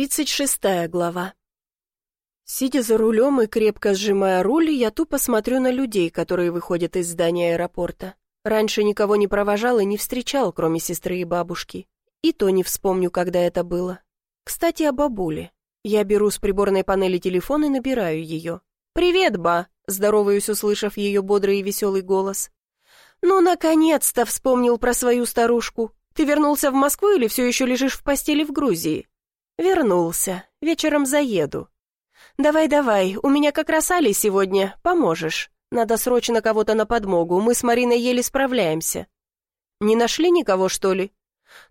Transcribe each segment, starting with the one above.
Тридцать шестая глава. Сидя за рулем и крепко сжимая руль, я тупо смотрю на людей, которые выходят из здания аэропорта. Раньше никого не провожал и не встречал, кроме сестры и бабушки. И то не вспомню, когда это было. Кстати, о бабуле. Я беру с приборной панели телефон и набираю ее. «Привет, ба!» — здороваюсь, услышав ее бодрый и веселый голос. «Ну, наконец-то вспомнил про свою старушку. Ты вернулся в Москву или все еще лежишь в постели в Грузии?» «Вернулся. Вечером заеду». «Давай-давай, у меня как раз Али сегодня, поможешь. Надо срочно кого-то на подмогу, мы с Мариной еле справляемся». «Не нашли никого, что ли?»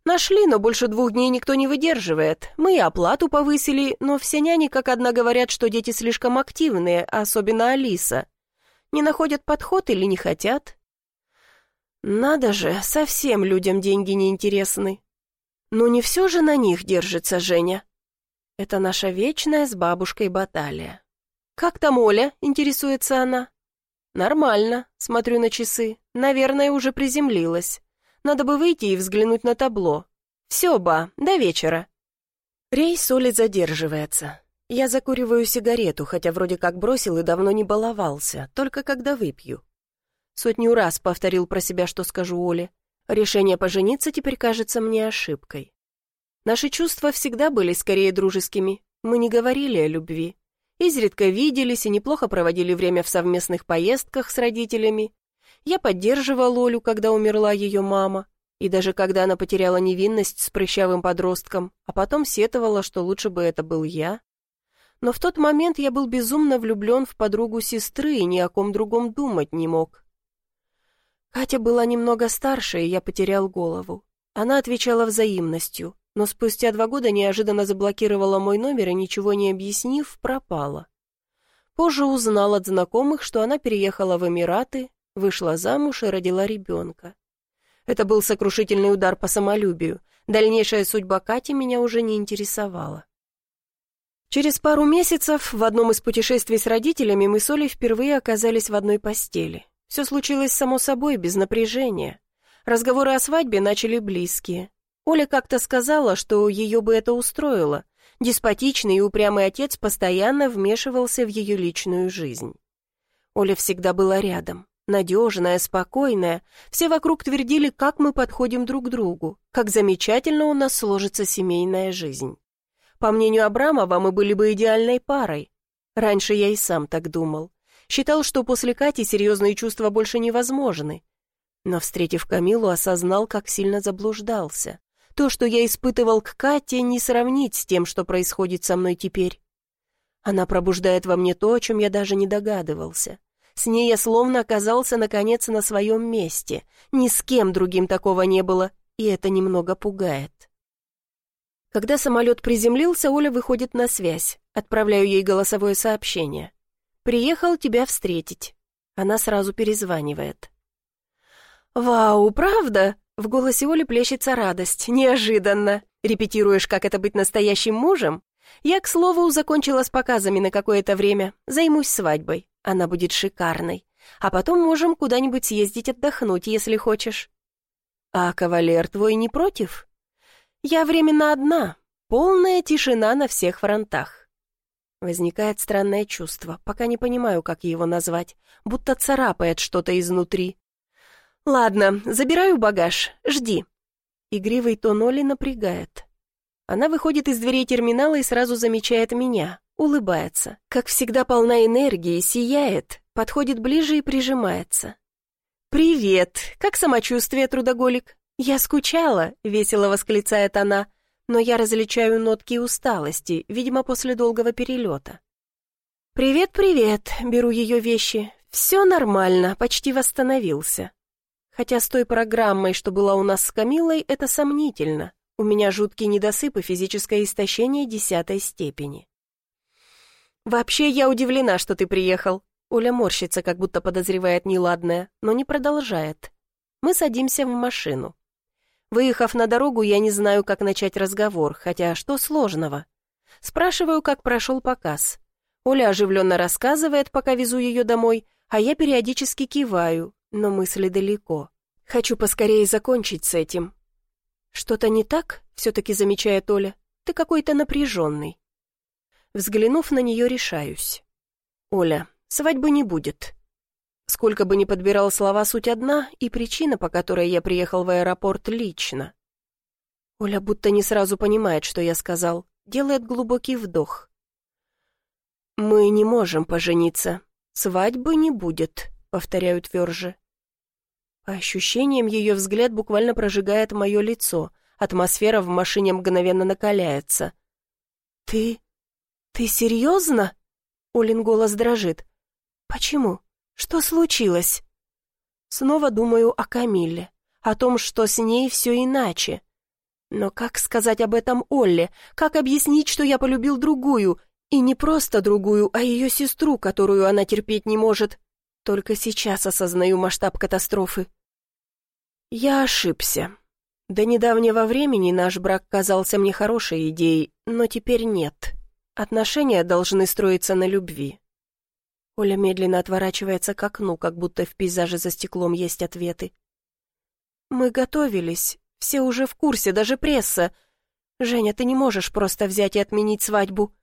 «Нашли, но больше двух дней никто не выдерживает. Мы и оплату повысили, но все няни как одна говорят, что дети слишком активные, особенно Алиса. Не находят подход или не хотят?» «Надо же, совсем людям деньги не интересны. Но не все же на них держится Женя. Это наша вечная с бабушкой баталия. «Как там Оля?» — интересуется она. «Нормально», — смотрю на часы. «Наверное, уже приземлилась. Надо бы выйти и взглянуть на табло. Все, ба, до вечера». Рейс Оли задерживается. Я закуриваю сигарету, хотя вроде как бросил и давно не баловался, только когда выпью. Сотню раз повторил про себя, что скажу Оле. Решение пожениться теперь кажется мне ошибкой. Наши чувства всегда были скорее дружескими. Мы не говорили о любви. Изредка виделись и неплохо проводили время в совместных поездках с родителями. Я поддерживала Олю, когда умерла ее мама, и даже когда она потеряла невинность с прыщавым подростком, а потом сетовала, что лучше бы это был я. Но в тот момент я был безумно влюблен в подругу сестры и ни о ком другом думать не мог. Катя была немного старше, и я потерял голову. Она отвечала взаимностью, но спустя два года неожиданно заблокировала мой номер и, ничего не объяснив, пропала. Позже узнал от знакомых, что она переехала в Эмираты, вышла замуж и родила ребенка. Это был сокрушительный удар по самолюбию. Дальнейшая судьба Кати меня уже не интересовала. Через пару месяцев в одном из путешествий с родителями мы с Олей впервые оказались в одной постели. Все случилось само собой, без напряжения. Разговоры о свадьбе начали близкие. Оля как-то сказала, что ее бы это устроило. Деспотичный и упрямый отец постоянно вмешивался в ее личную жизнь. Оля всегда была рядом, надежная, спокойная. Все вокруг твердили, как мы подходим друг к другу, как замечательно у нас сложится семейная жизнь. По мнению Абрамова, мы были бы идеальной парой. Раньше я и сам так думал. Считал, что после Кати серьезные чувства больше невозможны. Но, встретив Камилу, осознал, как сильно заблуждался. То, что я испытывал к Кате, не сравнить с тем, что происходит со мной теперь. Она пробуждает во мне то, о чем я даже не догадывался. С ней я словно оказался, наконец, на своем месте. Ни с кем другим такого не было, и это немного пугает. Когда самолет приземлился, Оля выходит на связь. Отправляю ей голосовое сообщение. Приехал тебя встретить». Она сразу перезванивает. «Вау, правда?» В голосе Оли плещется радость. «Неожиданно. Репетируешь, как это быть настоящим мужем?» «Я, к слову, закончила с показами на какое-то время. Займусь свадьбой. Она будет шикарной. А потом можем куда-нибудь съездить отдохнуть, если хочешь». «А кавалер твой не против?» «Я временно одна. Полная тишина на всех фронтах. Возникает странное чувство, пока не понимаю, как его назвать, будто царапает что-то изнутри. «Ладно, забираю багаж, жди». Игривый тон Оли напрягает. Она выходит из дверей терминала и сразу замечает меня, улыбается. Как всегда полна энергии, сияет, подходит ближе и прижимается. «Привет! Как самочувствие, трудоголик?» «Я скучала», — весело восклицает она но я различаю нотки усталости, видимо, после долгого перелета. «Привет-привет», — беру ее вещи. «Все нормально, почти восстановился». Хотя с той программой, что была у нас с Камилой, это сомнительно. У меня жуткий недосып и физическое истощение десятой степени. «Вообще, я удивлена, что ты приехал». Оля морщится, как будто подозревает неладное, но не продолжает. Мы садимся в машину. Выехав на дорогу, я не знаю, как начать разговор, хотя что сложного. Спрашиваю, как прошел показ. Оля оживленно рассказывает, пока везу ее домой, а я периодически киваю, но мысли далеко. Хочу поскорее закончить с этим. «Что-то не так?» — все-таки замечает Оля. Ты какой-то напряженный». Взглянув на нее, решаюсь. «Оля, свадьбы не будет». Сколько бы ни подбирал слова, суть одна, и причина, по которой я приехал в аэропорт лично. Оля будто не сразу понимает, что я сказал, делает глубокий вдох. «Мы не можем пожениться. Свадьбы не будет», — повторяю тверже. По ощущениям, ее взгляд буквально прожигает мое лицо. Атмосфера в машине мгновенно накаляется. «Ты... ты серьезно?» Олин голос дрожит. «Почему? Что случилось?» Снова думаю о Камилле, о том, что с ней все иначе. Но как сказать об этом Олле? Как объяснить, что я полюбил другую? И не просто другую, а ее сестру, которую она терпеть не может. Только сейчас осознаю масштаб катастрофы. Я ошибся. До недавнего времени наш брак казался мне хорошей идеей, но теперь нет. Отношения должны строиться на любви. Оля медленно отворачивается к окну, как будто в пейзаже за стеклом есть ответы. Мы готовились, все уже в курсе, даже пресса. Женя, ты не можешь просто взять и отменить свадьбу.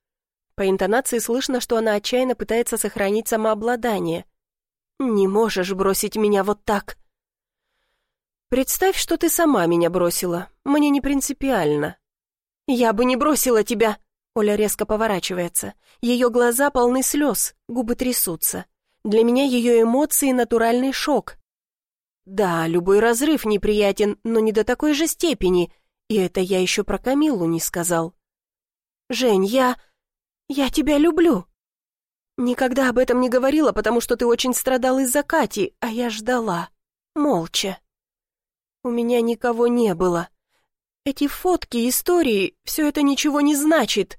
По интонации слышно, что она отчаянно пытается сохранить самообладание. Не можешь бросить меня вот так. Представь, что ты сама меня бросила. Мне не принципиально. Я бы не бросила тебя. Оля резко поворачивается. Ее глаза полны слез, губы трясутся. Для меня ее эмоции — натуральный шок. Да, любой разрыв неприятен, но не до такой же степени. И это я еще про Камилу не сказал. «Жень, я... я тебя люблю». Никогда об этом не говорила, потому что ты очень страдал из-за Кати, а я ждала. Молча. У меня никого не было. Эти фотки, истории, все это ничего не значит.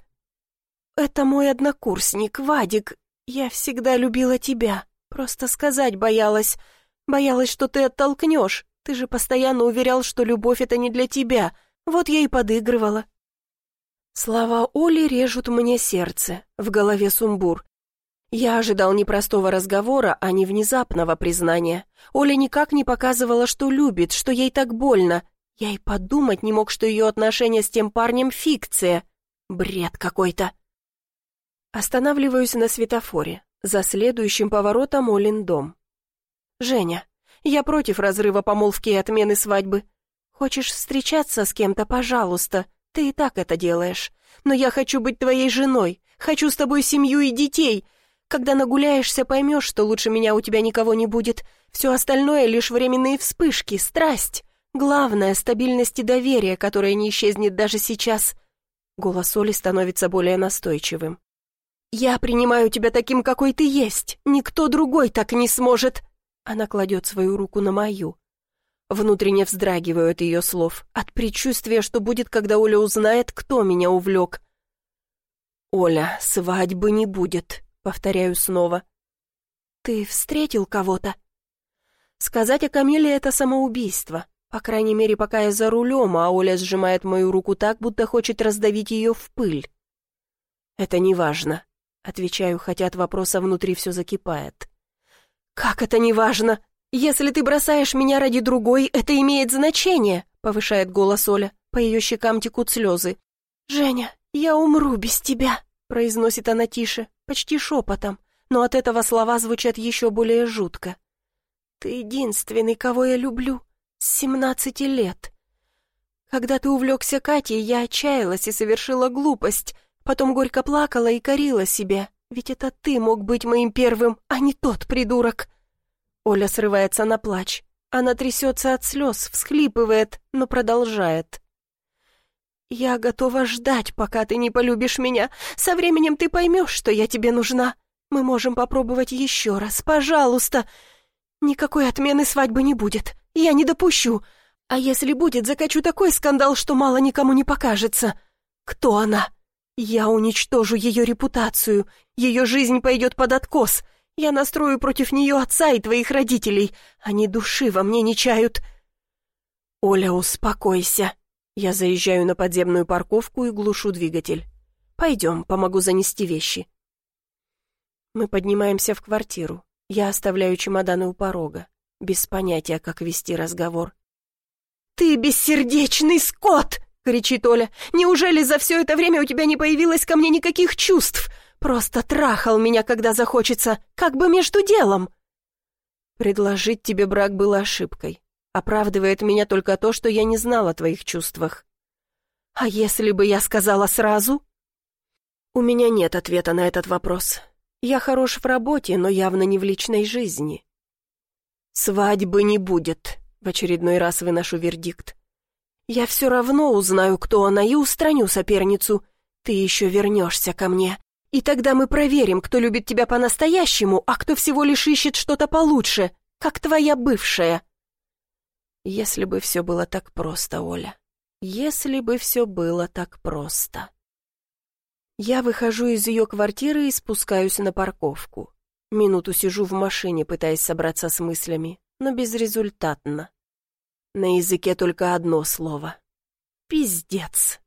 Это мой однокурсник, Вадик. Я всегда любила тебя. Просто сказать боялась. Боялась, что ты оттолкнешь. Ты же постоянно уверял, что любовь — это не для тебя. Вот я и подыгрывала». Слова Оли режут мне сердце, в голове сумбур. Я ожидал непростого разговора, а не внезапного признания. Оля никак не показывала, что любит, что ей так больно. Я и подумать не мог, что ее отношения с тем парнем — фикция. Бред какой-то. Останавливаюсь на светофоре. За следующим поворотом Олин дом. «Женя, я против разрыва помолвки и отмены свадьбы. Хочешь встречаться с кем-то, пожалуйста, ты и так это делаешь. Но я хочу быть твоей женой, хочу с тобой семью и детей. Когда нагуляешься, поймешь, что лучше меня у тебя никого не будет. Все остальное — лишь временные вспышки, страсть. Главное — стабильность и доверие, которое не исчезнет даже сейчас». Голос Оли становится более настойчивым. «Я принимаю тебя таким, какой ты есть. Никто другой так не сможет. Она кладет свою руку на мою. Внутренне вздрагиваю от ее слов, от предчувствия, что будет, когда Оля узнает, кто меня увлек. «Оля, свадьбы не будет», — повторяю снова. «Ты встретил кого-то?» Сказать о Камиле — это самоубийство. По крайней мере, пока я за рулем, а Оля сжимает мою руку так, будто хочет раздавить ее в пыль. «Это не важно», — отвечаю, хотя от вопроса внутри все закипает. «Как это не важно? Если ты бросаешь меня ради другой, это имеет значение», — повышает голос Оля. По ее щекам текут слезы. «Женя, я умру без тебя», — произносит она тише, почти шепотом, но от этого слова звучат еще более жутко. «Ты единственный, кого я люблю, с семнадцати лет. Когда ты увлекся Катей, я отчаялась и совершила глупость, потом горько плакала и корила себя, ведь это ты мог быть моим первым, а не тот придурок. Оля срывается на плач. Она трясется от слез, всхлипывает, но продолжает. «Я готова ждать, пока ты не полюбишь меня. Со временем ты поймешь, что я тебе нужна. Мы можем попробовать еще раз, пожалуйста. Никакой отмены свадьбы не будет. Я не допущу. А если будет, закачу такой скандал, что мало никому не покажется. Кто она? Я уничтожу ее репутацию. Ее жизнь пойдет под откос. Я настрою против нее отца и твоих родителей. Они души во мне не чают». «Оля, успокойся». Я заезжаю на подземную парковку и глушу двигатель. «Пойдем, помогу занести вещи». Мы поднимаемся в квартиру. Я оставляю чемоданы у порога. Без понятия, как вести разговор. «Ты бессердечный скот!» — кричит Оля. «Неужели за все это время у тебя не появилось ко мне никаких чувств? Просто трахал меня, когда захочется, как бы между делом!» Предложить тебе брак было ошибкой. Оправдывает меня только то, что я не знала о твоих чувствах. А если бы я сказала сразу? У меня нет ответа на этот вопрос. Я хорош в работе, но явно не в личной жизни. Свадьбы не будет, в очередной раз выношу вердикт. Я все равно узнаю, кто она, и устраню соперницу. Ты еще вернешься ко мне. И тогда мы проверим, кто любит тебя по-настоящему, а кто всего лишь ищет что-то получше, как твоя бывшая. Если бы все было так просто, Оля. Если бы все было так просто. Я выхожу из ее квартиры и спускаюсь на парковку. Минуту сижу в машине, пытаясь собраться с мыслями, но безрезультатно. На языке только одно слово. Пиздец.